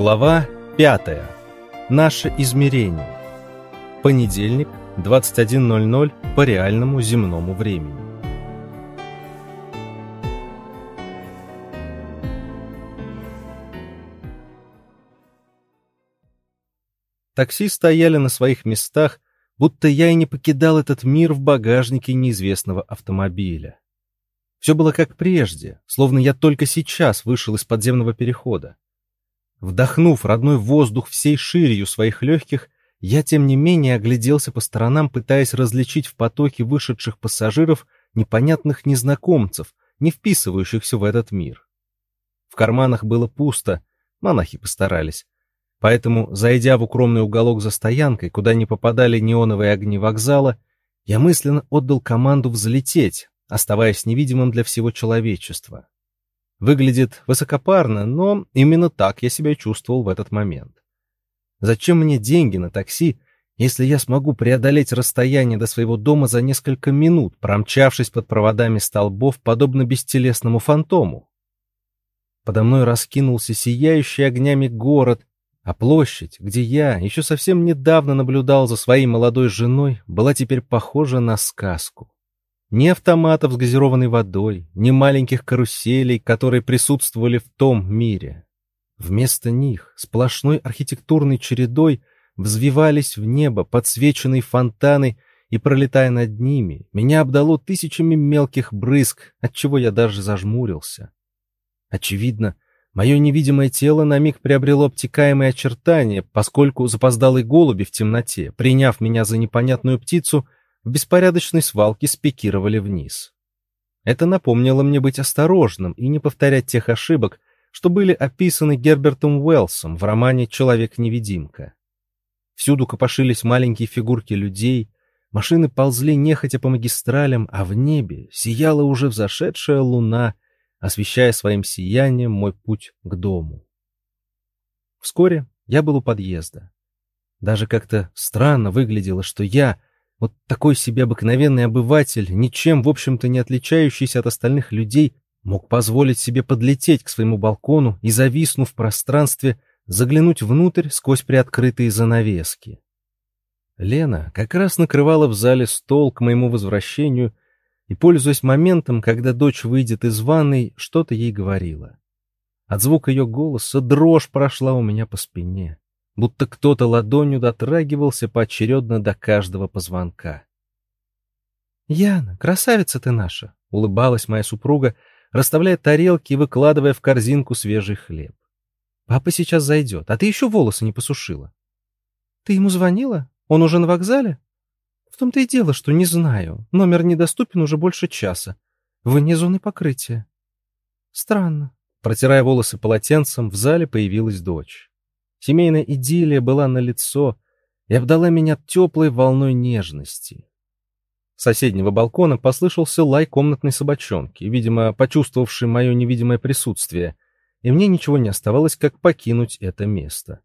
Глава 5. Наше измерение. Понедельник, 21.00 по реальному земному времени. Такси стояли на своих местах, будто я и не покидал этот мир в багажнике неизвестного автомобиля. Все было как прежде, словно я только сейчас вышел из подземного перехода. Вдохнув родной воздух всей ширью своих легких, я, тем не менее, огляделся по сторонам, пытаясь различить в потоке вышедших пассажиров непонятных незнакомцев, не вписывающихся в этот мир. В карманах было пусто, монахи постарались. Поэтому, зайдя в укромный уголок за стоянкой, куда не попадали неоновые огни вокзала, я мысленно отдал команду взлететь, оставаясь невидимым для всего человечества. Выглядит высокопарно, но именно так я себя чувствовал в этот момент. Зачем мне деньги на такси, если я смогу преодолеть расстояние до своего дома за несколько минут, промчавшись под проводами столбов, подобно бестелесному фантому? Подо мной раскинулся сияющий огнями город, а площадь, где я еще совсем недавно наблюдал за своей молодой женой, была теперь похожа на сказку. Ни автоматов с газированной водой, ни маленьких каруселей, которые присутствовали в том мире. Вместо них сплошной архитектурной чередой взвивались в небо подсвеченные фонтаны, и, пролетая над ними, меня обдало тысячами мелких брызг, отчего я даже зажмурился. Очевидно, мое невидимое тело на миг приобрело обтекаемые очертания, поскольку запоздалые голуби в темноте, приняв меня за непонятную птицу, — в беспорядочной свалке спикировали вниз. Это напомнило мне быть осторожным и не повторять тех ошибок, что были описаны Гербертом Уэллсом в романе «Человек-невидимка». Всюду копошились маленькие фигурки людей, машины ползли нехотя по магистралям, а в небе сияла уже взошедшая луна, освещая своим сиянием мой путь к дому. Вскоре я был у подъезда. Даже как-то странно выглядело, что я, вот такой себе обыкновенный обыватель, ничем, в общем-то, не отличающийся от остальных людей, мог позволить себе подлететь к своему балкону и, зависнув в пространстве, заглянуть внутрь сквозь приоткрытые занавески. Лена как раз накрывала в зале стол к моему возвращению и, пользуясь моментом, когда дочь выйдет из ванной, что-то ей говорила. От звука ее голоса дрожь прошла у меня по спине будто кто-то ладонью дотрагивался поочередно до каждого позвонка. «Яна, красавица ты наша!» — улыбалась моя супруга, расставляя тарелки и выкладывая в корзинку свежий хлеб. «Папа сейчас зайдет, а ты еще волосы не посушила». «Ты ему звонила? Он уже на вокзале?» «В том-то и дело, что не знаю. Номер недоступен уже больше часа. Вне зоны покрытия». «Странно». Протирая волосы полотенцем, в зале появилась дочь. Семейная идиллия была налицо и обдала меня теплой волной нежности. С соседнего балкона послышался лай комнатной собачонки, видимо, почувствовавшей мое невидимое присутствие, и мне ничего не оставалось, как покинуть это место.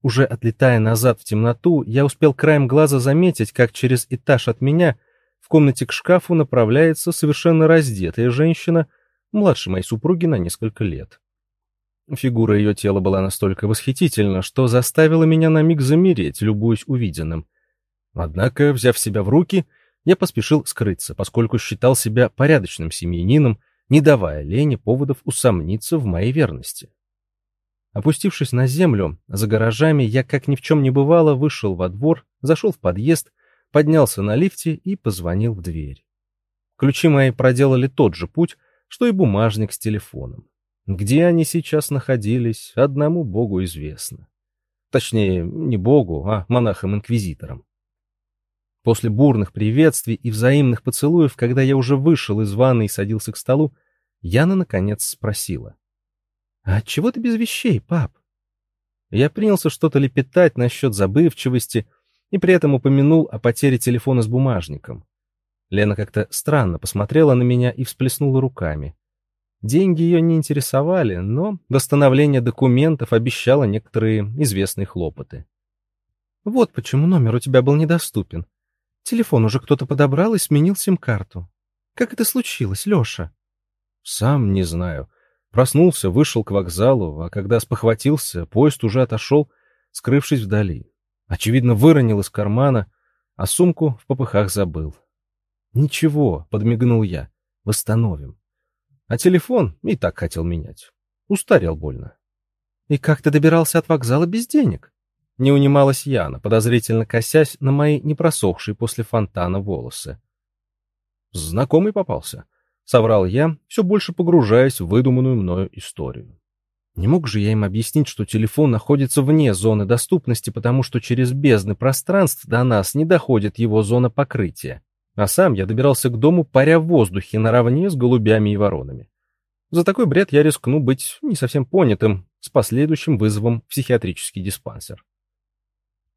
Уже отлетая назад в темноту, я успел краем глаза заметить, как через этаж от меня в комнате к шкафу направляется совершенно раздетая женщина, младше моей супруги на несколько лет. Фигура ее тела была настолько восхитительна, что заставила меня на миг замереть, любуясь увиденным. Однако, взяв себя в руки, я поспешил скрыться, поскольку считал себя порядочным семьянином, не давая Лене поводов усомниться в моей верности. Опустившись на землю, за гаражами, я, как ни в чем не бывало, вышел во двор, зашел в подъезд, поднялся на лифте и позвонил в дверь. Ключи мои проделали тот же путь, что и бумажник с телефоном. Где они сейчас находились, одному богу известно. Точнее, не богу, а монахам-инквизиторам. После бурных приветствий и взаимных поцелуев, когда я уже вышел из ванны и садился к столу, Яна наконец спросила. «А чего ты без вещей, пап?» Я принялся что-то лепетать насчет забывчивости и при этом упомянул о потере телефона с бумажником. Лена как-то странно посмотрела на меня и всплеснула руками. Деньги ее не интересовали, но восстановление документов обещало некоторые известные хлопоты. Вот почему номер у тебя был недоступен. Телефон уже кто-то подобрал и сменил сим-карту. Как это случилось, Леша? Сам не знаю. Проснулся, вышел к вокзалу, а когда спохватился, поезд уже отошел, скрывшись вдали. Очевидно, выронил из кармана, а сумку в попыхах забыл. «Ничего», — подмигнул я, — «восстановим». А телефон и так хотел менять. Устарел больно. «И как ты добирался от вокзала без денег?» Не унималась Яна, подозрительно косясь на мои непросохшие после фонтана волосы. «Знакомый попался», — соврал я, все больше погружаясь в выдуманную мною историю. Не мог же я им объяснить, что телефон находится вне зоны доступности, потому что через бездны пространств до нас не доходит его зона покрытия. А сам я добирался к дому, паря в воздухе наравне с голубями и воронами. За такой бред я рискну быть не совсем понятым, с последующим вызовом в психиатрический диспансер.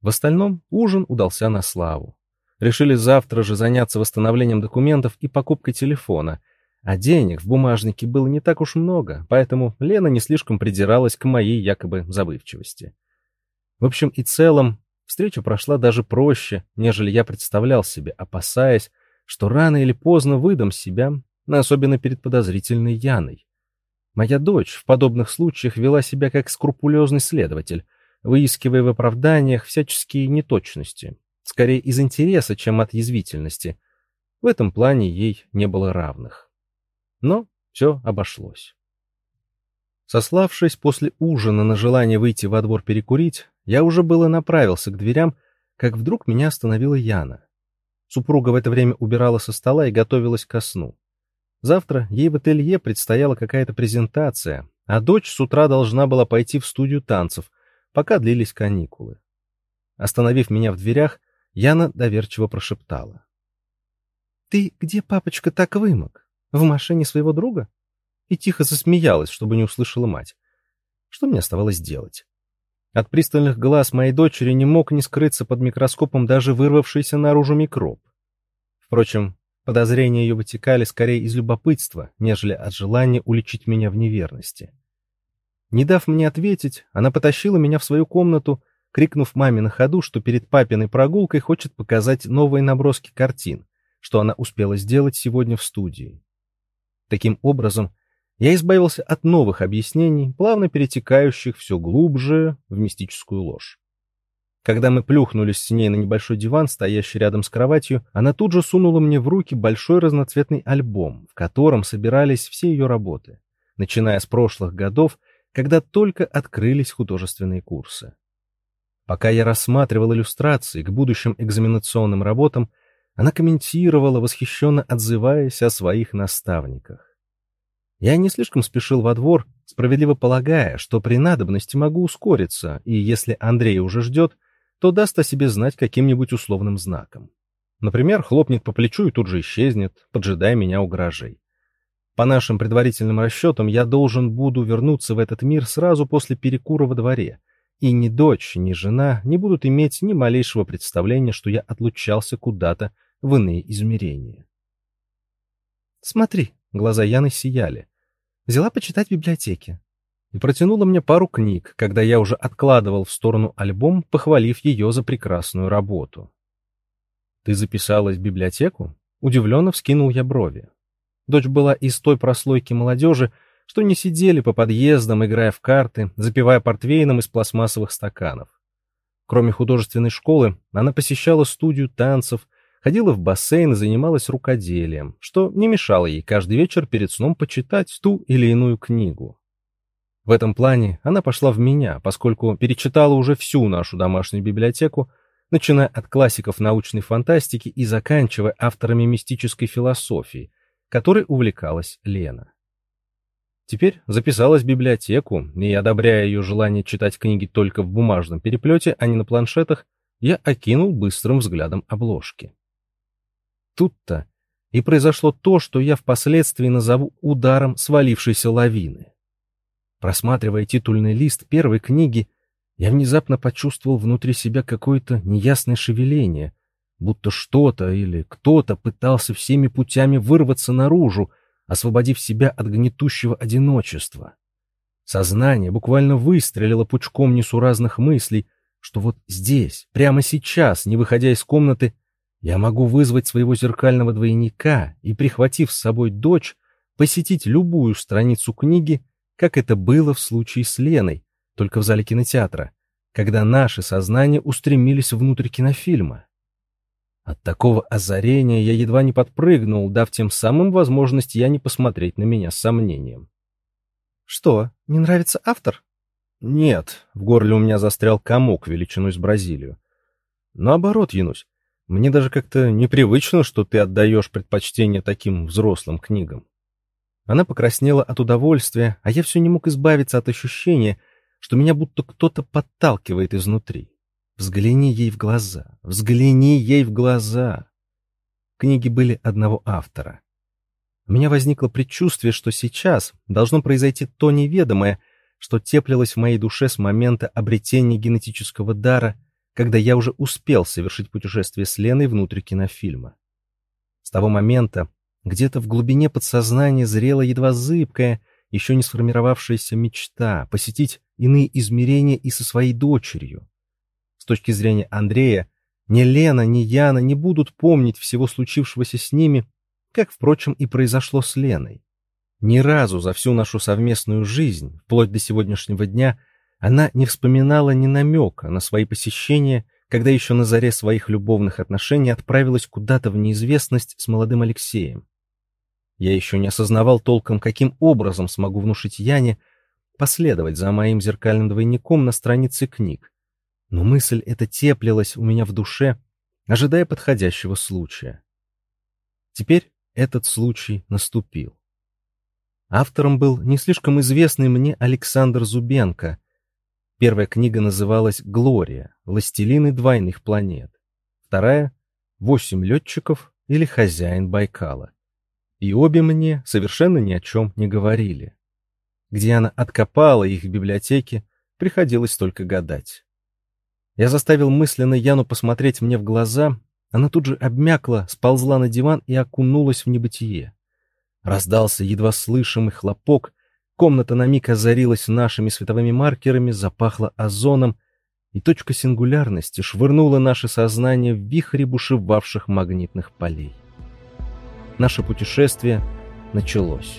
В остальном ужин удался на славу. Решили завтра же заняться восстановлением документов и покупкой телефона, а денег в бумажнике было не так уж много, поэтому Лена не слишком придиралась к моей якобы забывчивости. В общем и целом, встреча прошла даже проще, нежели я представлял себе, опасаясь, что рано или поздно выдам себя, особенно перед подозрительной Яной. Моя дочь в подобных случаях вела себя как скрупулезный следователь, выискивая в оправданиях всяческие неточности, скорее из интереса, чем от язвительности. В этом плане ей не было равных. Но все обошлось. Сославшись после ужина на желание выйти во двор перекурить, я уже было направился к дверям, как вдруг меня остановила Яна. Супруга в это время убирала со стола и готовилась ко сну. Завтра ей в ателье предстояла какая-то презентация, а дочь с утра должна была пойти в студию танцев, пока длились каникулы. Остановив меня в дверях, Яна доверчиво прошептала. «Ты где, папочка, так вымок? В машине своего друга?» И тихо засмеялась, чтобы не услышала мать. Что мне оставалось делать? От пристальных глаз моей дочери не мог не скрыться под микроскопом даже вырвавшийся наружу микроб. Впрочем, подозрения ее вытекали скорее из любопытства, нежели от желания уличить меня в неверности. Не дав мне ответить, она потащила меня в свою комнату, крикнув маме на ходу, что перед папиной прогулкой хочет показать новые наброски картин, что она успела сделать сегодня в студии. Таким образом, я избавился от новых объяснений, плавно перетекающих все глубже в мистическую ложь. Когда мы плюхнулись с ней на небольшой диван, стоящий рядом с кроватью, она тут же сунула мне в руки большой разноцветный альбом, в котором собирались все ее работы, начиная с прошлых годов когда только открылись художественные курсы. Пока я рассматривал иллюстрации к будущим экзаменационным работам, она комментировала, восхищенно отзываясь о своих наставниках. Я не слишком спешил во двор, справедливо полагая, что при надобности могу ускориться, и если Андрей уже ждет, то даст о себе знать каким-нибудь условным знаком. Например, хлопнет по плечу и тут же исчезнет, поджидая меня у гаражей. По нашим предварительным расчетам, я должен буду вернуться в этот мир сразу после перекура во дворе, и ни дочь, ни жена не будут иметь ни малейшего представления, что я отлучался куда-то в иные измерения. «Смотри», — глаза Яны сияли. «Взяла почитать в библиотеке». И протянула мне пару книг, когда я уже откладывал в сторону альбом, похвалив ее за прекрасную работу. «Ты записалась в библиотеку?» Удивленно вскинул я брови. Дочь была из той прослойки молодежи, что не сидели по подъездам, играя в карты, запивая портвейном из пластмассовых стаканов. Кроме художественной школы, она посещала студию танцев, ходила в бассейн и занималась рукоделием, что не мешало ей каждый вечер перед сном почитать ту или иную книгу. В этом плане она пошла в меня, поскольку перечитала уже всю нашу домашнюю библиотеку, начиная от классиков научной фантастики и заканчивая авторами мистической философии – которой увлекалась Лена. Теперь записалась в библиотеку, и, одобряя ее желание читать книги только в бумажном переплете, а не на планшетах, я окинул быстрым взглядом обложки. Тут-то и произошло то, что я впоследствии назову ударом свалившейся лавины. Просматривая титульный лист первой книги, я внезапно почувствовал внутри себя какое-то неясное шевеление, будто что-то или кто-то пытался всеми путями вырваться наружу, освободив себя от гнетущего одиночества. Сознание буквально выстрелило пучком несуразных мыслей, что вот здесь, прямо сейчас, не выходя из комнаты, я могу вызвать своего зеркального двойника и, прихватив с собой дочь, посетить любую страницу книги как это было в случае с Леной, только в зале кинотеатра, когда наши сознания устремились внутрь кинофильма. От такого озарения я едва не подпрыгнул, дав тем самым возможность я не посмотреть на меня с сомнением. «Что, не нравится автор?» «Нет», — в горле у меня застрял комок величиной с Бразилию. «Наоборот, Янусь, мне даже как-то непривычно, что ты отдаешь предпочтение таким взрослым книгам». Она покраснела от удовольствия, а я все не мог избавиться от ощущения, что меня будто кто-то подталкивает изнутри. Взгляни ей в глаза, взгляни ей в глаза. Книги были одного автора. У меня возникло предчувствие, что сейчас должно произойти то неведомое, что теплилось в моей душе с момента обретения генетического дара, когда я уже успел совершить путешествие с Леной внутрь кинофильма. С того момента где-то в глубине подсознания зрела едва зыбкая, еще не сформировавшаяся мечта посетить иные измерения и со своей дочерью. С точки зрения Андрея, ни Лена, ни Яна не будут помнить всего случившегося с ними, как, впрочем, и произошло с Леной. Ни разу за всю нашу совместную жизнь, вплоть до сегодняшнего дня, она не вспоминала ни намека на свои посещения, когда еще на заре своих любовных отношений отправилась куда-то в неизвестность с молодым Алексеем. Я еще не осознавал толком, каким образом смогу внушить Яне последовать за моим зеркальным двойником на странице книг, но мысль эта теплилась у меня в душе, ожидая подходящего случая. Теперь этот случай наступил. Автором был не слишком известный мне Александр Зубенко. Первая книга называлась «Глория. Властелины двойных планет». Вторая «Восемь летчиков» или «Хозяин Байкала». И обе мне совершенно ни о чем не говорили. Где она откопала их в библиотеке, приходилось только гадать. Я заставил мысленно Яну посмотреть мне в глаза. Она тут же обмякла, сползла на диван и окунулась в небытие. Раздался едва слышимый хлопок, комната на миг озарилась нашими световыми маркерами, запахла озоном, и точка сингулярности швырнула наше сознание в вихре бушевавших магнитных полей. Наше путешествие началось.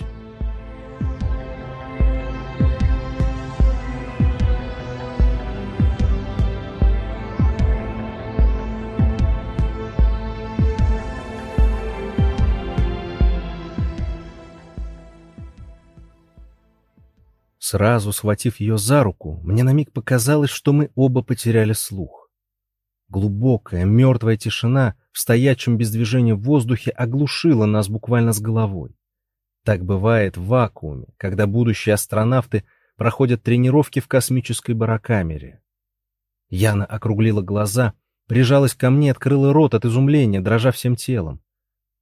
Сразу схватив ее за руку, мне на миг показалось, что мы оба потеряли слух. Глубокая, мертвая тишина в стоячем без движения воздухе оглушила нас буквально с головой. Так бывает в вакууме, когда будущие астронавты проходят тренировки в космической барокамере. Яна округлила глаза, прижалась ко мне, открыла рот от изумления, дрожа всем телом.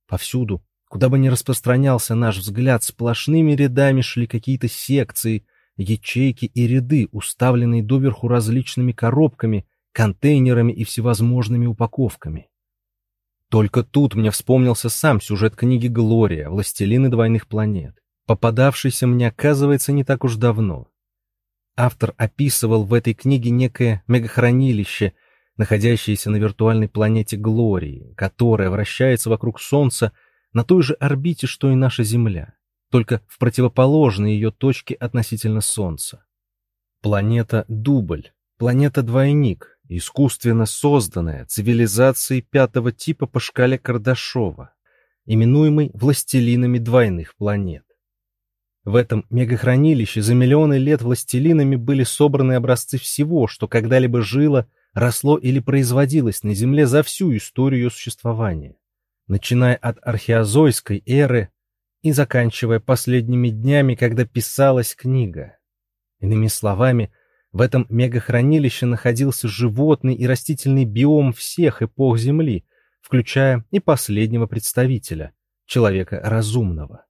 Повсюду, куда бы ни распространялся наш взгляд, сплошными рядами шли какие-то секции, ячейки и ряды, уставленные доверху различными коробками, контейнерами и всевозможными упаковками. Только тут мне вспомнился сам сюжет книги «Глория. Властелины двойных планет», попадавшийся мне, оказывается, не так уж давно. Автор описывал в этой книге некое мегахранилище, находящееся на виртуальной планете Глории, которая вращается вокруг Солнца на той же орбите, что и наша Земля только в противоположной ее точке относительно Солнца. Планета Дубль, планета-двойник, искусственно созданная цивилизацией пятого типа по шкале Кардашова, именуемой властелинами двойных планет. В этом мегахранилище за миллионы лет властелинами были собраны образцы всего, что когда-либо жило, росло или производилось на Земле за всю историю ее существования. Начиная от археозойской эры и заканчивая последними днями, когда писалась книга. Иными словами, в этом мегахранилище находился животный и растительный биом всех эпох Земли, включая и последнего представителя, человека разумного.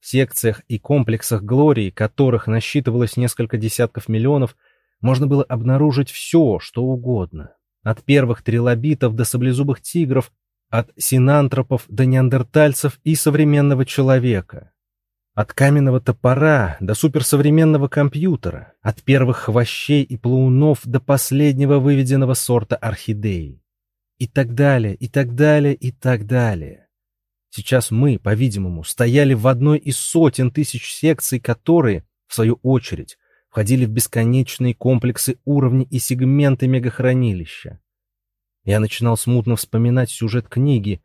В секциях и комплексах Глории, которых насчитывалось несколько десятков миллионов, можно было обнаружить все, что угодно. От первых трилобитов до саблезубых тигров, от синантропов до неандертальцев и современного человека. От каменного топора до суперсовременного компьютера, от первых хвощей и плаунов до последнего выведенного сорта орхидеи. И так далее, и так далее, и так далее. Сейчас мы, по-видимому, стояли в одной из сотен тысяч секций, которые, в свою очередь, входили в бесконечные комплексы уровней и сегменты мегахранилища. Я начинал смутно вспоминать сюжет книги.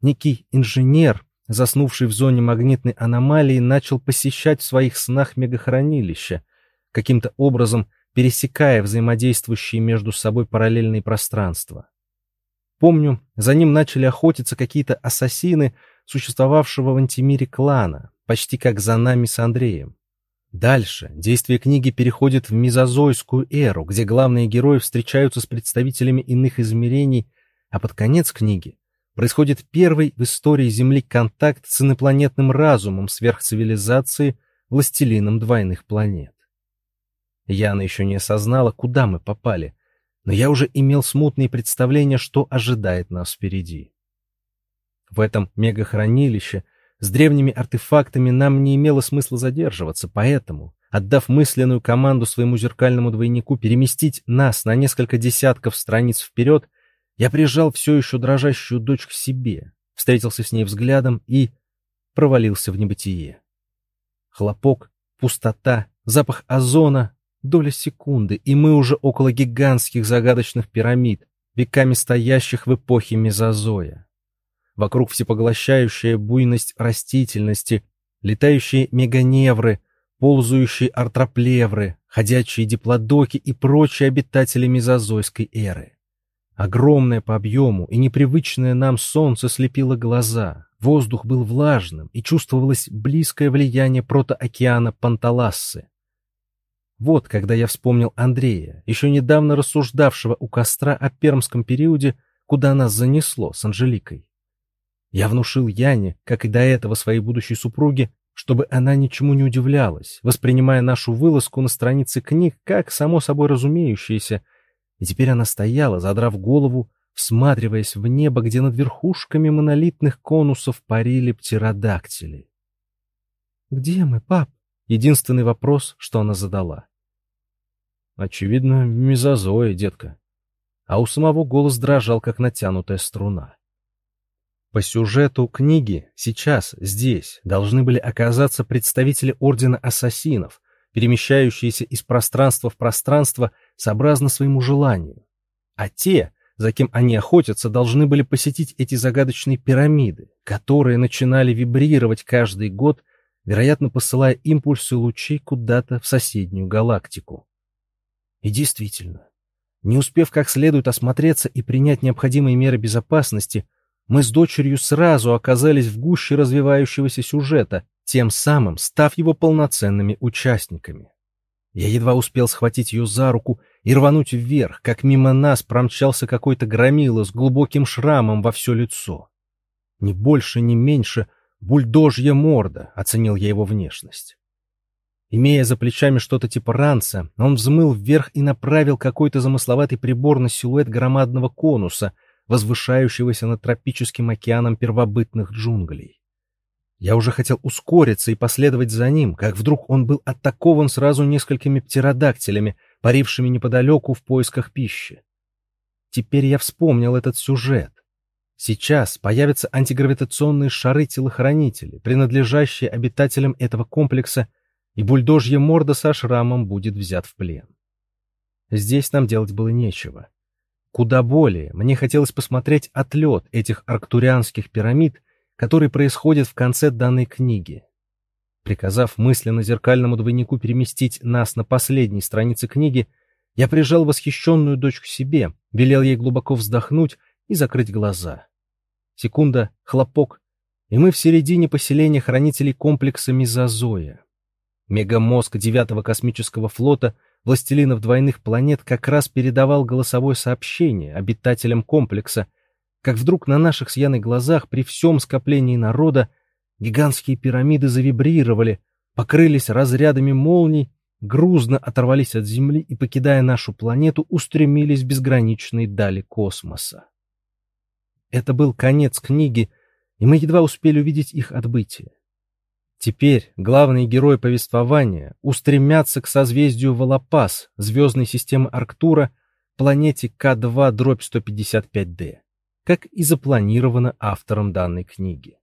Некий инженер, заснувший в зоне магнитной аномалии, начал посещать в своих снах мегахранилища, каким-то образом пересекая взаимодействующие между собой параллельные пространства. Помню, за ним начали охотиться какие-то ассасины существовавшего в антимире клана, почти как за нами с Андреем. Дальше действие книги переходит в мезозойскую эру, где главные герои встречаются с представителями иных измерений, а под конец книги происходит первый в истории Земли контакт с инопланетным разумом сверхцивилизации, властелином двойных планет. Яна еще не осознала, куда мы попали, но я уже имел смутные представления, что ожидает нас впереди. В этом мегахранилище с древними артефактами нам не имело смысла задерживаться, поэтому, отдав мысленную команду своему зеркальному двойнику переместить нас на несколько десятков страниц вперед, я прижал все еще дрожащую дочь к себе, встретился с ней взглядом и провалился в небытие. Хлопок, пустота, запах озона, доля секунды, и мы уже около гигантских загадочных пирамид, веками стоящих в эпохе мезозоя. Вокруг всепоглощающая буйность растительности, летающие меганевры, ползающие артроплевры, ходячие диплодоки и прочие обитатели мезозойской эры. Огромное по объему и непривычное нам солнце слепило глаза, воздух был влажным и чувствовалось близкое влияние протоокеана Панталассы. Вот когда я вспомнил Андрея, еще недавно рассуждавшего у костра о пермском периоде, куда нас занесло с Анжеликой. Я внушил Яне, как и до этого своей будущей супруге, чтобы она ничему не удивлялась, воспринимая нашу вылазку на странице книг как само собой разумеющееся, и теперь она стояла, задрав голову, всматриваясь в небо, где над верхушками монолитных конусов парили птеродактили. «Где мы, пап?» — единственный вопрос, что она задала. «Очевидно, мезозоя, детка». А у самого голос дрожал, как натянутая струна. По сюжету книги сейчас, здесь, должны были оказаться представители Ордена Ассасинов, перемещающиеся из пространства в пространство сообразно своему желанию. А те, за кем они охотятся, должны были посетить эти загадочные пирамиды, которые начинали вибрировать каждый год, вероятно, посылая импульсы лучей куда-то в соседнюю галактику. И действительно, не успев как следует осмотреться и принять необходимые меры безопасности, мы с дочерью сразу оказались в гуще развивающегося сюжета, тем самым став его полноценными участниками. Я едва успел схватить ее за руку и рвануть вверх, как мимо нас промчался какой-то громила с глубоким шрамом во все лицо. Ни больше, ни меньше бульдожья морда, оценил я его внешность. Имея за плечами что-то типа ранца, он взмыл вверх и направил какой-то замысловатый прибор на силуэт громадного конуса — возвышающегося над тропическим океаном первобытных джунглей. Я уже хотел ускориться и последовать за ним, как вдруг он был атакован сразу несколькими птеродактилями, парившими неподалеку в поисках пищи. Теперь я вспомнил этот сюжет. Сейчас появятся антигравитационные шары-телохранители, принадлежащие обитателям этого комплекса, и бульдожья морда со шрамом будет взят в плен. Здесь нам делать было нечего. Куда более, мне хотелось посмотреть отлет этих арктурианских пирамид, который происходит в конце данной книги. Приказав мысленно зеркальному двойнику переместить нас на последней странице книги, я прижал восхищенную дочь к себе, велел ей глубоко вздохнуть и закрыть глаза. Секунда, хлопок, и мы в середине поселения хранителей комплекса Мезозоя. Мегамозг девятого космического флота властелинов двойных планет как раз передавал голосовое сообщение обитателям комплекса, как вдруг на наших с Яной глазах при всем скоплении народа гигантские пирамиды завибрировали, покрылись разрядами молний, грузно оторвались от Земли и, покидая нашу планету, устремились в безграничные дали космоса. Это был конец книги, и мы едва успели увидеть их отбытие. Теперь главные герои повествования устремятся к созвездию Волопас звездной системы Арктура, планете К2-155D, как и запланировано автором данной книги.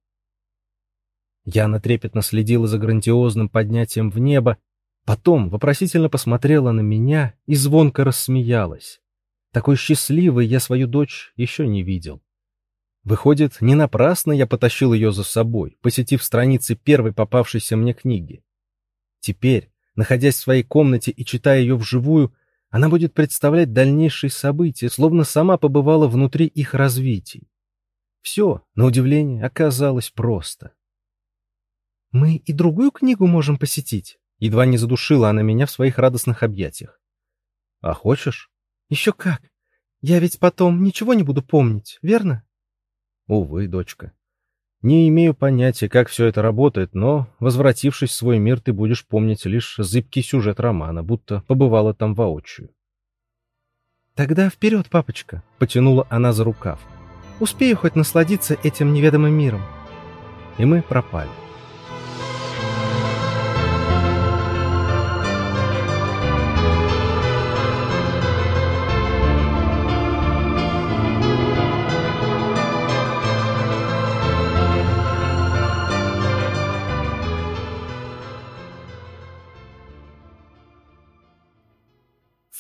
Яна трепетно следила за грандиозным поднятием в небо, Потом вопросительно посмотрела на меня и звонко рассмеялась. Такой счастливой я свою дочь еще не видел. Выходит, не напрасно я потащил ее за собой, посетив страницы первой попавшейся мне книги. Теперь, находясь в своей комнате и читая ее вживую, она будет представлять дальнейшие события, словно сама побывала внутри их развитий. Все, на удивление, оказалось просто. «Мы и другую книгу можем посетить?» Едва не задушила она меня в своих радостных объятиях. «А хочешь?» «Еще как! Я ведь потом ничего не буду помнить, верно?» Увы, дочка. Не имею понятия, как все это работает, но, возвратившись в свой мир, ты будешь помнить лишь зыбкий сюжет романа, будто побывала там воочию. «Тогда вперед, папочка!» — потянула она за рукав. «Успею хоть насладиться этим неведомым миром». И мы пропали.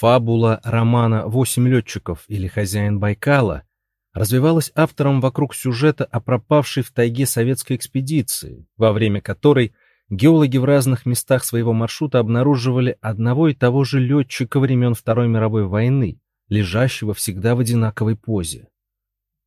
Фабула романа «Восемь летчиков» или «Хозяин Байкала» развивалась автором вокруг сюжета о пропавшей в тайге советской экспедиции, во время которой геологи в разных местах своего маршрута обнаруживали одного и того же летчика времен Второй мировой войны, лежащего всегда в одинаковой позе.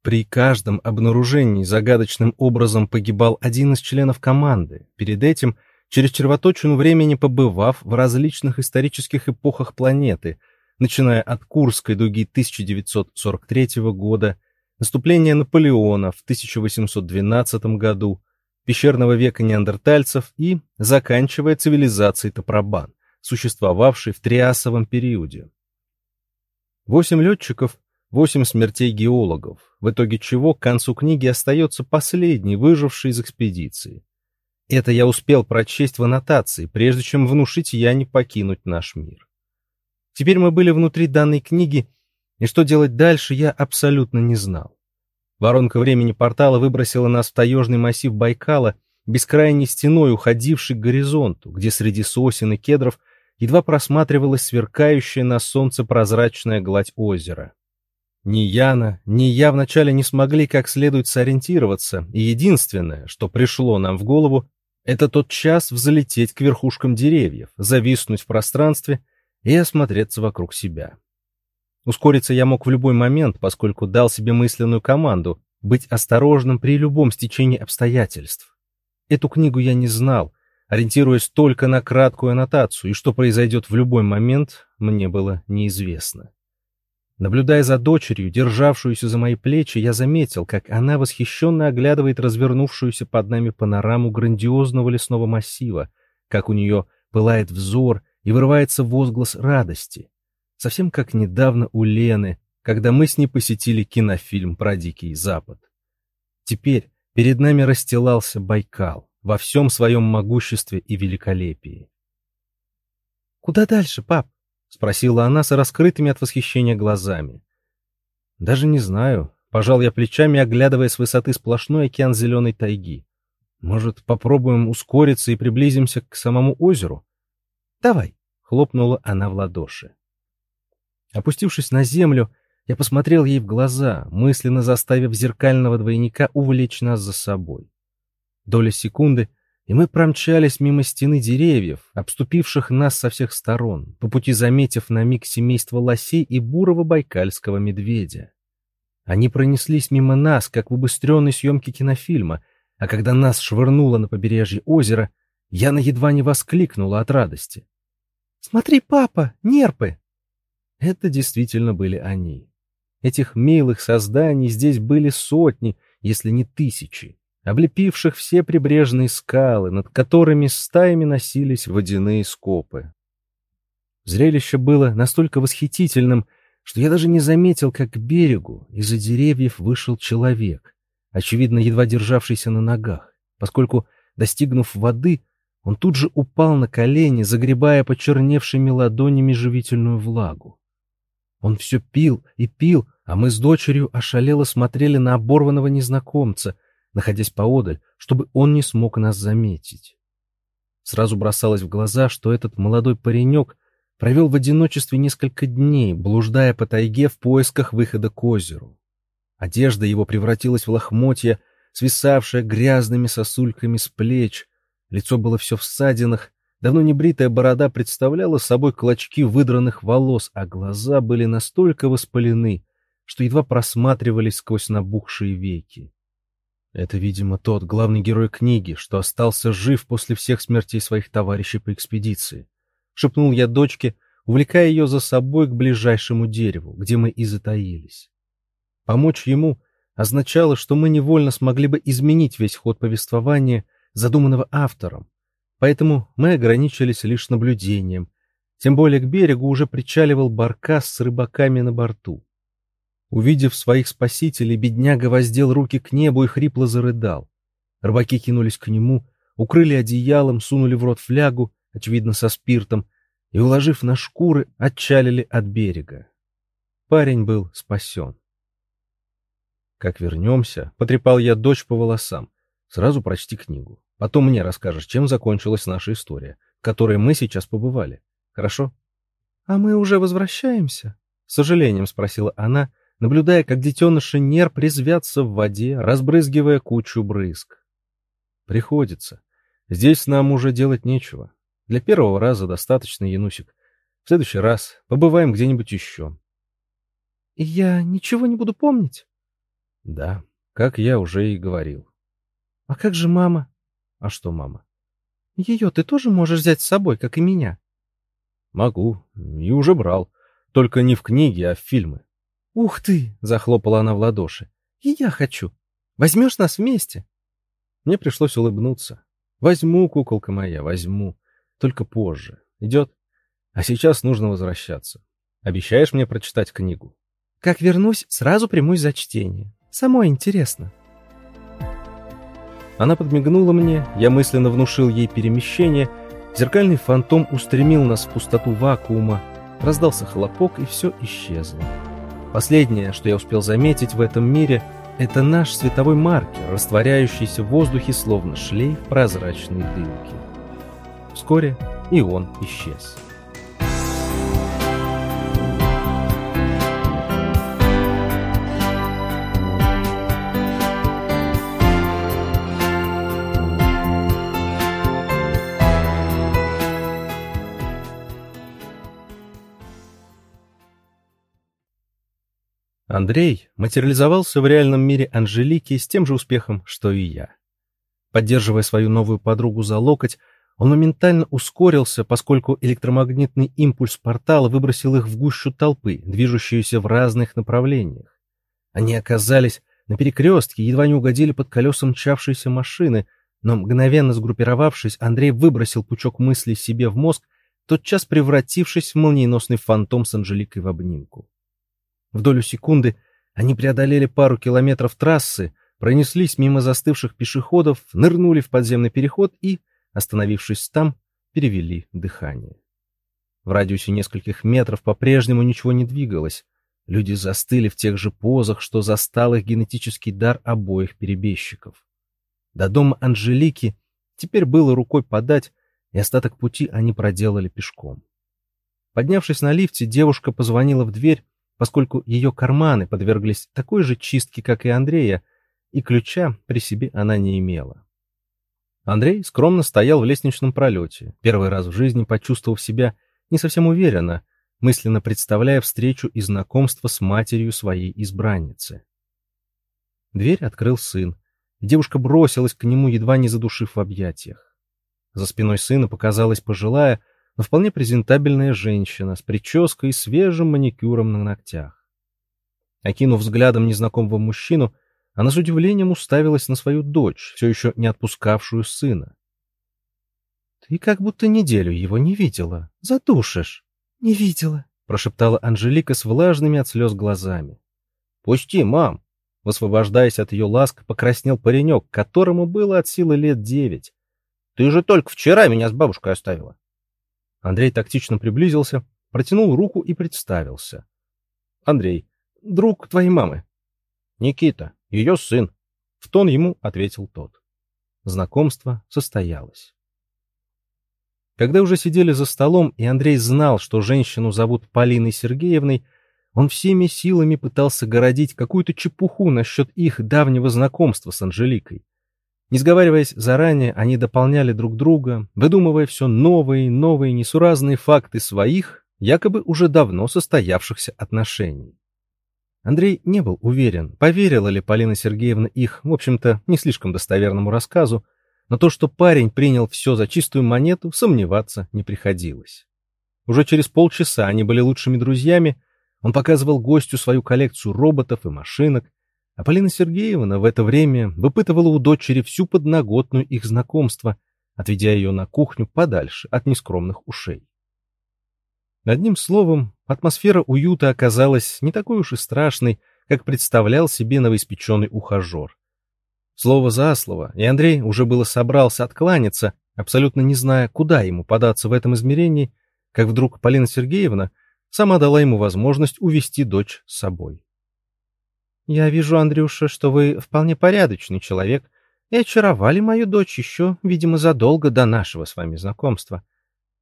При каждом обнаружении загадочным образом погибал один из членов команды, перед этим – через червоточину времени побывав в различных исторических эпохах планеты, начиная от Курской дуги 1943 года, наступления Наполеона в 1812 году, пещерного века неандертальцев и заканчивая цивилизацией Топробан, существовавшей в Триасовом периоде. Восемь летчиков, восемь смертей геологов, в итоге чего к концу книги остается последний, выживший из экспедиции. Это я успел прочесть в аннотации, прежде чем внушить я не покинуть наш мир. Теперь мы были внутри данной книги, и что делать дальше, я абсолютно не знал. Воронка времени портала выбросила нас в таежный массив Байкала, бескрайней стеной, уходивший к горизонту, где среди сосен и кедров едва просматривалась сверкающая на солнце прозрачная гладь озера. Ни Яна, ни я вначале не смогли как следует сориентироваться, и единственное, что пришло нам в голову, это тот час взлететь к верхушкам деревьев, зависнуть в пространстве и осмотреться вокруг себя. Ускориться я мог в любой момент, поскольку дал себе мысленную команду быть осторожным при любом стечении обстоятельств. Эту книгу я не знал, ориентируясь только на краткую аннотацию, и что произойдет в любой момент, мне было неизвестно. Наблюдая за дочерью, державшуюся за мои плечи, я заметил, как она восхищенно оглядывает развернувшуюся под нами панораму грандиозного лесного массива, как у нее пылает взор и вырывается возглас радости. Совсем как недавно у Лены, когда мы с ней посетили кинофильм про Дикий Запад. Теперь перед нами расстилался Байкал во всем своем могуществе и великолепии. «Куда дальше, пап?» — спросила она с раскрытыми от восхищения глазами. «Даже не знаю», — пожал я плечами, оглядывая с высоты сплошной океан зеленой тайги. «Может, попробуем ускориться и приблизимся к самому озеру?» «Давай», — хлопнула она в ладоши. Опустившись на землю, я посмотрел ей в глаза, мысленно заставив зеркального двойника увлечь нас за собой. Доля секунды — и мы промчались мимо стены деревьев, обступивших нас со всех сторон, по пути заметив на миг семейство лосей и бурого байкальского медведя. Они пронеслись мимо нас, как в убыстренной съемке кинофильма, а когда нас швырнуло на побережье озера, Яна едва не воскликнула от радости. «Смотри, папа, нерпы!» Это действительно были они. Этих милых созданий здесь были сотни, если не тысячи облепивших все прибрежные скалы, над которыми стаями носились водяные скопы. Зрелище было настолько восхитительным, что я даже не заметил, как к берегу из-за деревьев вышел человек, очевидно, едва державшийся на ногах, поскольку, достигнув воды, он тут же упал на колени, загребая почерневшими ладонями живительную влагу. Он все пил и пил, а мы с дочерью ошалело смотрели на оборванного незнакомца, находясь поодаль, чтобы он не смог нас заметить. Сразу бросалось в глаза, что этот молодой паренек провел в одиночестве несколько дней, блуждая по тайге в поисках выхода к озеру. Одежда его превратилась в лохмотья, свисавшая грязными сосульками с плеч. Лицо было все в ссадинах, давно небритая борода представляла собой клочки выдранных волос, а глаза были настолько воспалены, что едва просматривались сквозь набухшие веки. Это, видимо, тот главный герой книги, что остался жив после всех смертей своих товарищей по экспедиции. Шепнул я дочке, увлекая ее за собой к ближайшему дереву, где мы и затаились. Помочь ему означало, что мы невольно смогли бы изменить весь ход повествования, задуманного автором, поэтому мы ограничились лишь наблюдением, тем более к берегу уже причаливал баркас с рыбаками на борту. Увидев своих спасителей, бедняга воздел руки к небу и хрипло зарыдал. Рыбаки кинулись к нему, укрыли одеялом, сунули в рот флягу, очевидно, со спиртом, и, уложив на шкуры, отчалили от берега. Парень был спасен. Как вернемся, потрепал я дочь по волосам. Сразу прочти книгу. Потом мне расскажешь, чем закончилась наша история, в которой мы сейчас побывали. Хорошо? — А мы уже возвращаемся? — с сожалением спросила она, — наблюдая, как детеныши нерп резвятся в воде, разбрызгивая кучу брызг. Приходится. Здесь нам уже делать нечего. Для первого раза достаточно, Янусик. В следующий раз побываем где-нибудь еще. — Я ничего не буду помнить? — Да, как я уже и говорил. — А как же мама? — А что мама? — Ее ты тоже можешь взять с собой, как и меня? — Могу. И уже брал. Только не в книги, а в фильмы. «Ух ты!» — захлопала она в ладоши. «И я хочу. Возьмешь нас вместе?» Мне пришлось улыбнуться. «Возьму, куколка моя, возьму. Только позже. Идет? А сейчас нужно возвращаться. Обещаешь мне прочитать книгу?» «Как вернусь, сразу примусь за чтение. Самое интересно». Она подмигнула мне, я мысленно внушил ей перемещение, зеркальный фантом устремил нас в пустоту вакуума, раздался хлопок, и все исчезло. Последнее, что я успел заметить в этом мире, это наш световой маркер, растворяющийся в воздухе словно шлейф прозрачной дымки. Вскоре и он исчез. Андрей материализовался в реальном мире Анжелики с тем же успехом, что и я. Поддерживая свою новую подругу за локоть, он моментально ускорился, поскольку электромагнитный импульс портала выбросил их в гущу толпы, движущуюся в разных направлениях. Они оказались на перекрестке, едва не угодили под колеса мчавшейся машины, но мгновенно сгруппировавшись, Андрей выбросил пучок мыслей себе в мозг, тотчас превратившись в молниеносный фантом с Анжеликой в обнимку. В долю секунды они преодолели пару километров трассы, пронеслись мимо застывших пешеходов, нырнули в подземный переход и, остановившись там, перевели дыхание. В радиусе нескольких метров по-прежнему ничего не двигалось. Люди застыли в тех же позах, что застал их генетический дар обоих перебежчиков. До дома Анжелики теперь было рукой подать, и остаток пути они проделали пешком. Поднявшись на лифте, девушка позвонила в дверь поскольку ее карманы подверглись такой же чистке, как и Андрея, и ключа при себе она не имела. Андрей скромно стоял в лестничном пролете, первый раз в жизни почувствовав себя не совсем уверенно, мысленно представляя встречу и знакомство с матерью своей избранницы. Дверь открыл сын, девушка бросилась к нему, едва не задушив в объятиях. За спиной сына показалась пожилая, но вполне презентабельная женщина с прической и свежим маникюром на ногтях. Окинув взглядом незнакомого мужчину, она с удивлением уставилась на свою дочь, все еще не отпускавшую сына. — Ты как будто неделю его не видела. Задушишь. — Не видела, — прошептала Анжелика с влажными от слез глазами. — Пусти, мам! Высвобождаясь от ее ласк, покраснел паренек, которому было от силы лет девять. — Ты же только вчера меня с бабушкой оставила. Андрей тактично приблизился, протянул руку и представился. «Андрей, друг твоей мамы». «Никита, ее сын», — в тон ему ответил тот. Знакомство состоялось. Когда уже сидели за столом, и Андрей знал, что женщину зовут Полиной Сергеевной, он всеми силами пытался городить какую-то чепуху насчет их давнего знакомства с Анжеликой. Не сговариваясь заранее, они дополняли друг друга, выдумывая все новые и новые несуразные факты своих, якобы уже давно состоявшихся отношений. Андрей не был уверен, поверила ли Полина Сергеевна их, в общем-то, не слишком достоверному рассказу, но то, что парень принял все за чистую монету, сомневаться не приходилось. Уже через полчаса они были лучшими друзьями, он показывал гостю свою коллекцию роботов и машинок, а Полина Сергеевна в это время выпытывала у дочери всю подноготную их знакомства, отведя ее на кухню подальше от нескромных ушей. Одним словом, атмосфера уюта оказалась не такой уж и страшной, как представлял себе новоиспеченный ухажер. Слово за слово, и Андрей уже было собрался откланяться, абсолютно не зная, куда ему податься в этом измерении, как вдруг Полина Сергеевна сама дала ему возможность увести дочь с собой. «Я вижу, Андрюша, что вы вполне порядочный человек и очаровали мою дочь еще, видимо, задолго до нашего с вами знакомства.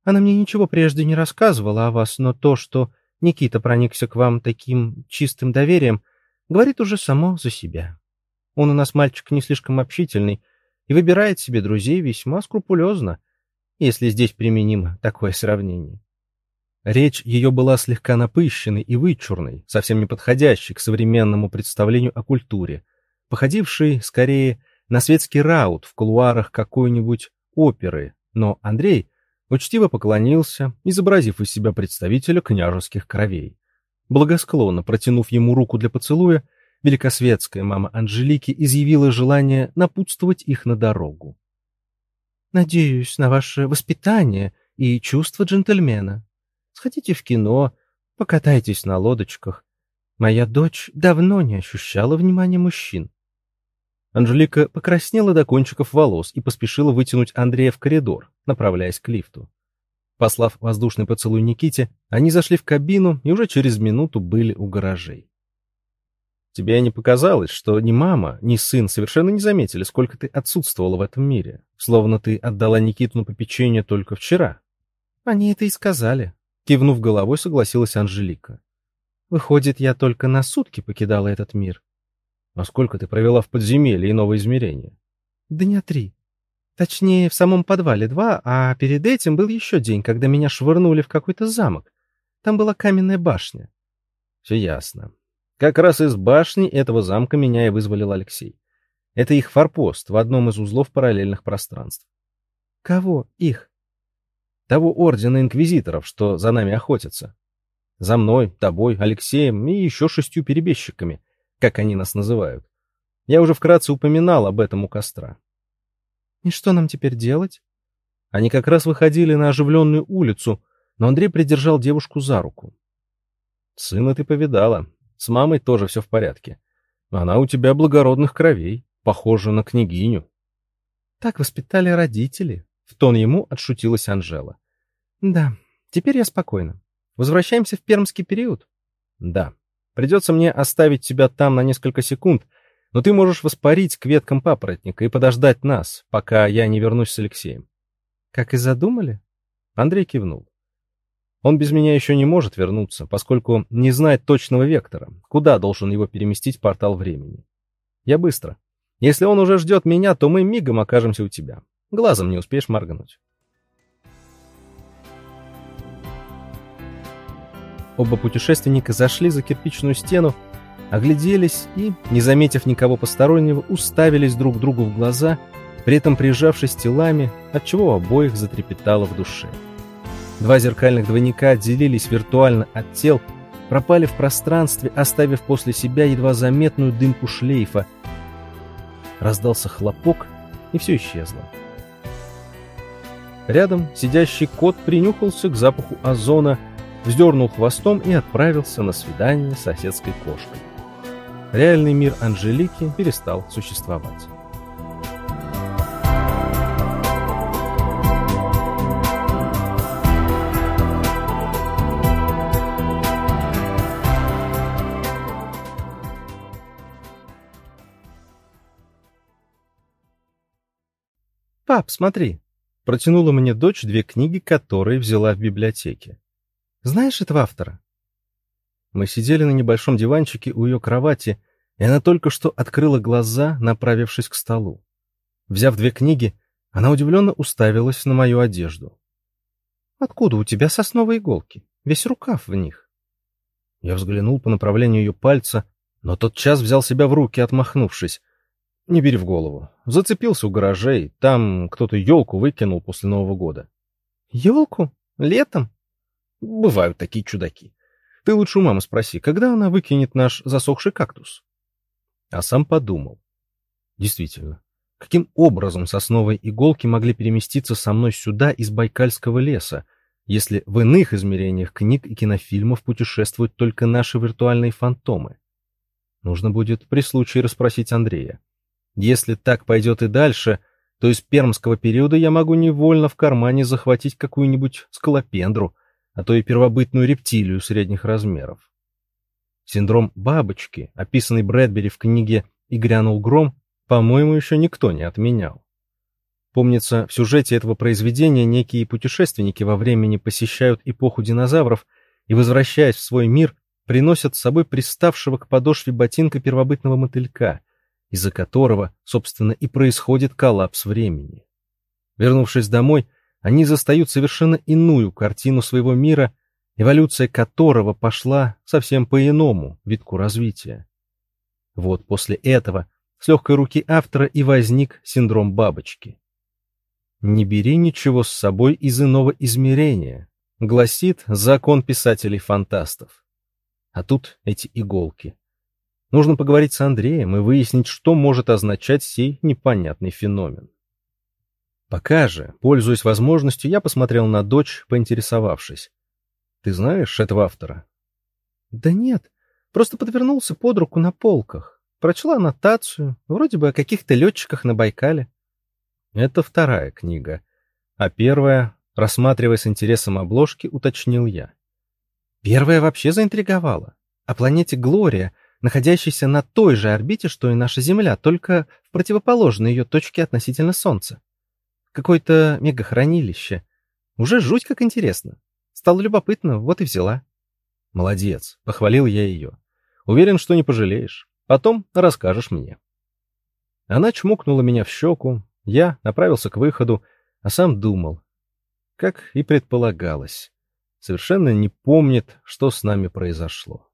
Она мне ничего прежде не рассказывала о вас, но то, что Никита проникся к вам таким чистым доверием, говорит уже само за себя. Он у нас мальчик не слишком общительный и выбирает себе друзей весьма скрупулезно, если здесь применимо такое сравнение. Речь ее была слегка напыщенной и вычурной, совсем не подходящей к современному представлению о культуре, походившей, скорее, на светский раут в кулуарах какой-нибудь оперы, но Андрей учтиво поклонился, изобразив из себя представителя княжеских кровей. Благосклонно протянув ему руку для поцелуя, великосветская мама Анжелики изъявила желание напутствовать их на дорогу. «Надеюсь на ваше воспитание и чувство джентльмена», Сходите в кино, покатайтесь на лодочках. Моя дочь давно не ощущала внимания мужчин. Анжелика покраснела до кончиков волос и поспешила вытянуть Андрея в коридор, направляясь к лифту. Послав воздушный поцелуй Никите, они зашли в кабину и уже через минуту были у гаражей. Тебе не показалось, что ни мама, ни сын совершенно не заметили, сколько ты отсутствовала в этом мире, словно ты отдала Никиту на попечение только вчера? Они это и сказали, Кивнув головой, согласилась Анжелика. Выходит, я только на сутки покидала этот мир. А сколько ты провела в подземелье и новое измерение? Дня три. Точнее, в самом подвале два, а перед этим был еще день, когда меня швырнули в какой-то замок. Там была каменная башня. Все ясно. Как раз из башни этого замка меня и вызволил Алексей. Это их форпост в одном из узлов параллельных пространств. Кого их? Того ордена инквизиторов, что за нами охотятся. За мной, тобой, Алексеем и еще шестью перебежчиками, как они нас называют. Я уже вкратце упоминал об этом у костра. И что нам теперь делать? Они как раз выходили на оживленную улицу, но Андрей придержал девушку за руку. Сына ты повидала. С мамой тоже все в порядке. Она у тебя благородных кровей, похожа на княгиню. Так воспитали родители, — в тон ему отшутилась Анжела. Да, теперь я спокойна. Возвращаемся в пермский период? Да. Придется мне оставить тебя там на несколько секунд, но ты можешь воспарить к веткам папоротника и подождать нас, пока я не вернусь с Алексеем. Как и задумали? Андрей кивнул. Он без меня еще не может вернуться, поскольку не знает точного вектора, куда должен его переместить портал времени. Я быстро. Если он уже ждет меня, то мы мигом окажемся у тебя. Глазом не успеешь моргнуть. Оба путешественника зашли за кирпичную стену, огляделись и, не заметив никого постороннего, уставились друг другу в глаза, при этом прижавшись телами, отчего обоих затрепетало в душе. Два зеркальных двойника отделились виртуально от тел, пропали в пространстве, оставив после себя едва заметную дымку шлейфа. Раздался хлопок, и все исчезло. Рядом сидящий кот принюхался к запаху озона, вздернул хвостом и отправился на свидание с соседской кошкой. Реальный мир Анжелики перестал существовать. «Пап, смотри, Протянула мне дочь две книги, которые взяла в библиотеке. «Знаешь этого автора?» Мы сидели на небольшом диванчике у ее кровати, и она только что открыла глаза, направившись к столу. Взяв две книги, она удивленно уставилась на мою одежду. «Откуда у тебя сосновые иголки? Весь рукав в них». Я взглянул по направлению ее пальца, но тот час взял себя в руки, отмахнувшись. Не бери в голову. Зацепился у гаражей. Там кто-то елку выкинул после Нового года. Елку? Летом? Бывают такие чудаки. Ты лучше у мамы спроси, когда она выкинет наш засохший кактус? А сам подумал. Действительно, каким образом сосновые иголки могли переместиться со мной сюда из Байкальского леса, если в иных измерениях книг и кинофильмов путешествуют только наши виртуальные фантомы? Нужно будет при случае расспросить Андрея. Если так пойдет и дальше, то из пермского периода я могу невольно в кармане захватить какую-нибудь скалопендру, а то и первобытную рептилию средних размеров. Синдром бабочки, описанный Брэдбери в книге «И грянул гром», по-моему, еще никто не отменял. Помнится, в сюжете этого произведения некие путешественники во времени посещают эпоху динозавров и, возвращаясь в свой мир, приносят с собой приставшего к подошве ботинка первобытного мотылька — из-за которого, собственно, и происходит коллапс времени. Вернувшись домой, они застают совершенно иную картину своего мира, эволюция которого пошла совсем по иному витку развития. Вот после этого с легкой руки автора и возник синдром бабочки. «Не бери ничего с собой из иного измерения», гласит закон писателей-фантастов. А тут эти иголки. Нужно поговорить с Андреем и выяснить, что может означать сей непонятный феномен. Пока же, пользуясь возможностью, я посмотрел на дочь, поинтересовавшись. «Ты знаешь этого автора?» «Да нет, просто подвернулся под руку на полках. Прочла аннотацию, вроде бы о каких-то летчиках на Байкале». Это вторая книга. А первая, рассматривая с интересом обложки, уточнил я. Первая вообще заинтриговала. О планете Глория, находящийся на той же орбите, что и наша Земля, только в противоположной ее точке относительно Солнца. Какое-то мегахранилище. Уже жуть как интересно. Стало любопытно, вот и взяла. Молодец, похвалил я ее. Уверен, что не пожалеешь. Потом расскажешь мне. Она чмокнула меня в щеку, я направился к выходу, а сам думал. Как и предполагалось. Совершенно не помнит, что с нами произошло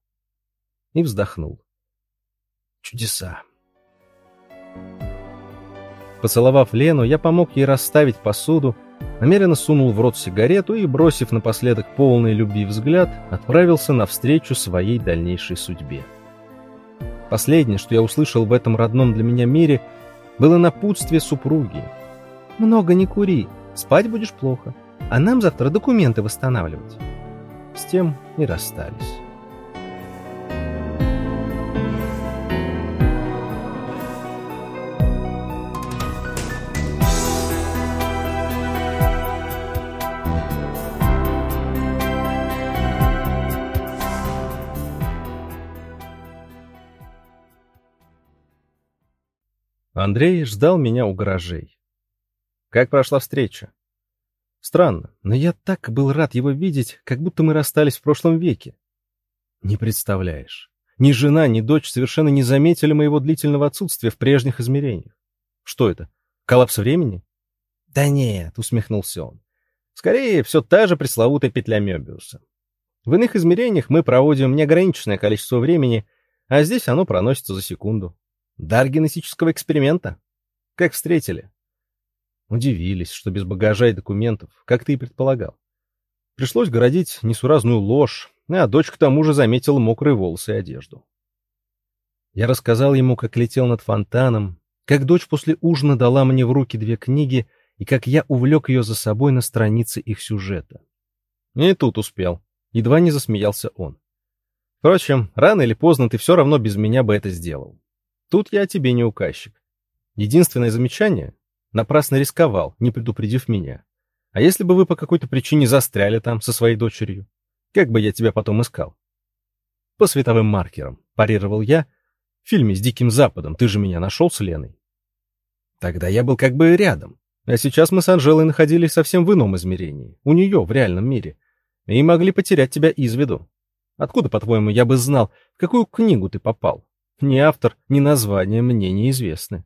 и вздохнул. Чудеса. Поцеловав Лену, я помог ей расставить посуду, намеренно сунул в рот сигарету и, бросив напоследок полный любви взгляд, отправился навстречу своей дальнейшей судьбе. Последнее, что я услышал в этом родном для меня мире, было напутствие супруги. «Много не кури, спать будешь плохо, а нам завтра документы восстанавливать». С тем и расстались. Андрей ждал меня у гаражей. Как прошла встреча? Странно, но я так был рад его видеть, как будто мы расстались в прошлом веке. Не представляешь. Ни жена, ни дочь совершенно не заметили моего длительного отсутствия в прежних измерениях. Что это? Коллапс времени? Да нет, усмехнулся он. Скорее, все та же пресловутая петля Мёбиуса. В иных измерениях мы проводим неограниченное количество времени, а здесь оно проносится за секунду. Дар генетического эксперимента. Как встретили? Удивились, что без багажа и документов, как ты и предполагал. Пришлось городить несуразную ложь, а дочь к тому же заметила мокрые волосы и одежду. Я рассказал ему, как летел над фонтаном, как дочь после ужина дала мне в руки две книги и как я увлек ее за собой на странице их сюжета. И тут успел. Едва не засмеялся он. Впрочем, рано или поздно ты все равно без меня бы это сделал. Тут я тебе не указчик. Единственное замечание — напрасно рисковал, не предупредив меня. А если бы вы по какой-то причине застряли там со своей дочерью? Как бы я тебя потом искал? По световым маркерам, парировал я. В фильме с Диким Западом ты же меня нашел с Леной. Тогда я был как бы рядом. А сейчас мы с Анжелой находились совсем в ином измерении, у нее, в реальном мире, и могли потерять тебя из виду. Откуда, по-твоему, я бы знал, в какую книгу ты попал? Ни автор, ни название мне неизвестны.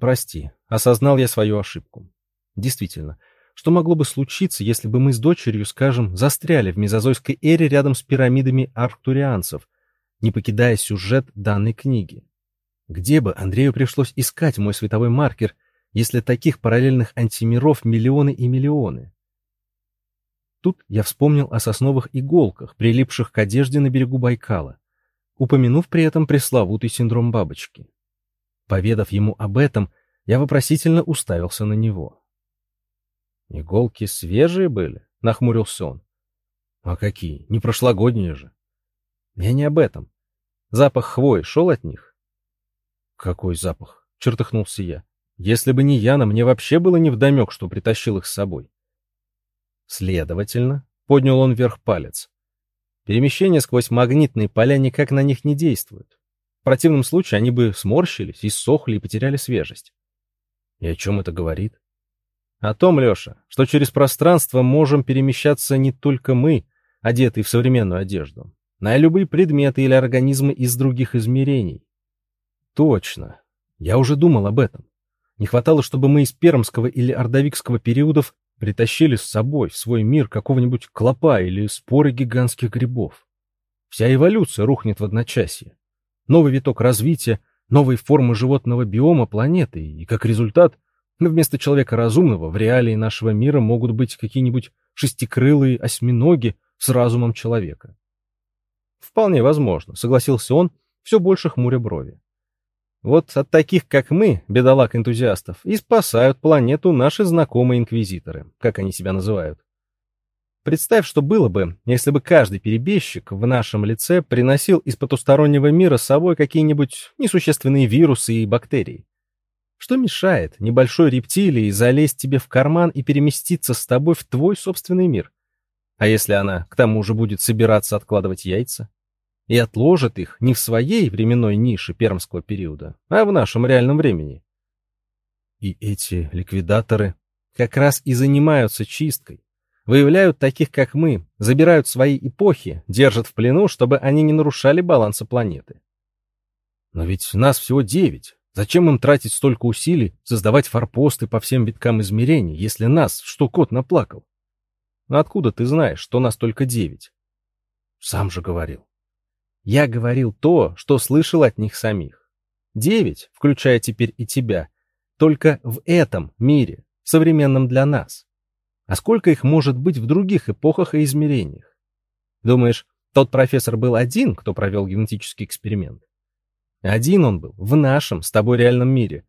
Прости, осознал я свою ошибку. Действительно, что могло бы случиться, если бы мы с дочерью, скажем, застряли в мезозойской эре рядом с пирамидами арктурианцев, не покидая сюжет данной книги? Где бы Андрею пришлось искать мой световой маркер, если таких параллельных антимиров миллионы и миллионы? Тут я вспомнил о сосновых иголках, прилипших к одежде на берегу Байкала, упомянув при этом пресловутый синдром бабочки. Поведав ему об этом, я вопросительно уставился на него. «Иголки свежие были?» — нахмурился он. «А какие? Не прошлогодние же». «Я не об этом. Запах хвои шел от них?» «Какой запах?» — чертыхнулся я. «Если бы не Яна, мне вообще было невдомек, что притащил их с собой». Следовательно, поднял он вверх палец. Перемещение сквозь магнитные поля никак на них не действует. В противном случае они бы сморщились, иссохли и потеряли свежесть. И о чем это говорит? О том, Леша, что через пространство можем перемещаться не только мы, одетые в современную одежду, но и любые предметы или организмы из других измерений. Точно. Я уже думал об этом. Не хватало, чтобы мы из пермского или ордовикского периодов притащили с собой в свой мир какого-нибудь клопа или споры гигантских грибов. Вся эволюция рухнет в одночасье. Новый виток развития, новые формы животного биома планеты, и как результат, вместо человека разумного в реалии нашего мира могут быть какие-нибудь шестикрылые осьминоги с разумом человека. Вполне возможно, согласился он, все больше хмуря брови. Вот от таких, как мы, бедолаг-энтузиастов, и спасают планету наши знакомые инквизиторы, как они себя называют. Представь, что было бы, если бы каждый перебежчик в нашем лице приносил из потустороннего мира с собой какие-нибудь несущественные вирусы и бактерии. Что мешает небольшой рептилии залезть тебе в карман и переместиться с тобой в твой собственный мир? А если она, к тому же, будет собираться откладывать яйца? И отложит их не в своей временной нише пермского периода, а в нашем реальном времени. И эти ликвидаторы как раз и занимаются чисткой, выявляют таких, как мы, забирают свои эпохи, держат в плену, чтобы они не нарушали баланса планеты. Но ведь нас всего девять. Зачем им тратить столько усилий, создавать форпосты по всем виткам измерений, если нас, что кот наплакал? Но откуда ты знаешь, что нас только девять? Сам же говорил. Я говорил то, что слышал от них самих. Девять, включая теперь и тебя, только в этом мире, современном для нас. А сколько их может быть в других эпохах и измерениях? Думаешь, тот профессор был один, кто провел генетический эксперимент? Один он был в нашем с тобой реальном мире.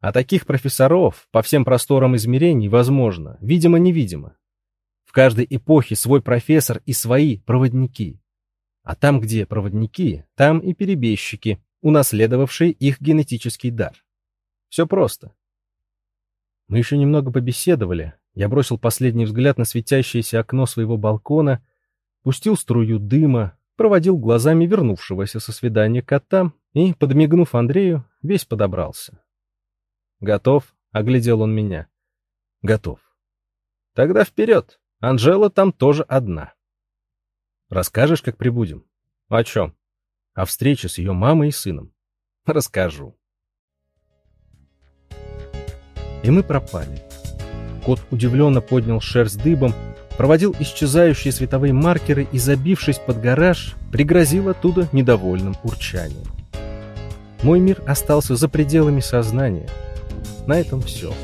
А таких профессоров по всем просторам измерений возможно, видимо-невидимо. В каждой эпохе свой профессор и свои проводники. А там, где проводники, там и перебежчики, унаследовавшие их генетический дар. Все просто. Мы еще немного побеседовали. Я бросил последний взгляд на светящееся окно своего балкона, пустил струю дыма, проводил глазами вернувшегося со свидания кота и, подмигнув Андрею, весь подобрался. «Готов?» — оглядел он меня. «Готов». «Тогда вперед! Анжела там тоже одна». Расскажешь, как прибудем? О чем? О встрече с ее мамой и сыном. Расскажу. И мы пропали. Кот удивленно поднял шерсть дыбом, проводил исчезающие световые маркеры и, забившись под гараж, пригрозил оттуда недовольным урчанием. Мой мир остался за пределами сознания. На этом все.